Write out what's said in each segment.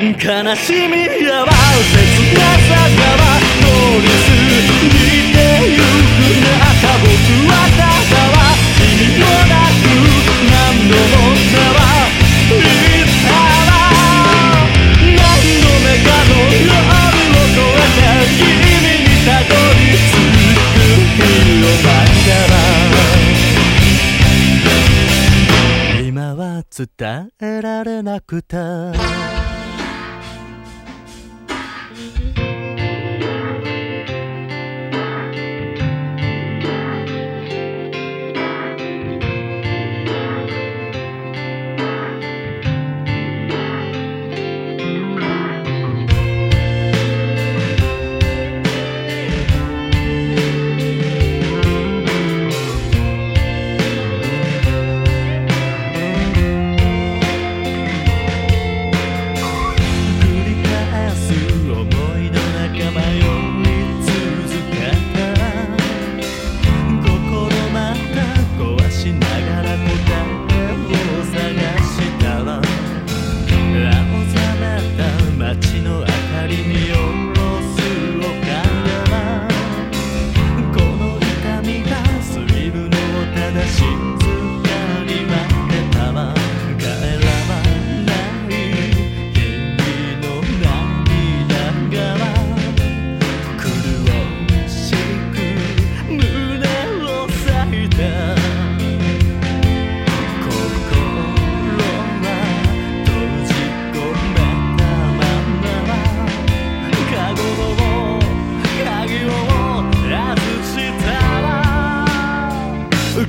悲しみやわ切なさがは通り過ぎてゆく中僕はただは君のなく何度も名は言ったら何度目かの夜を越えて君にたどり着く広場から今は伝えられなくた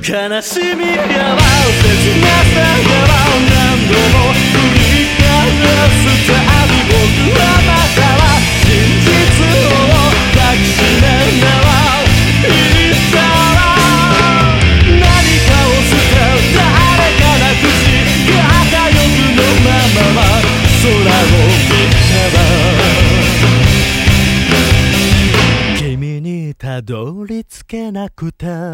悲しみやわ切なさやわ何度も繰り返すたび僕はまたは真実を抱きしめなは言たどり着けなくた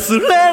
忘れ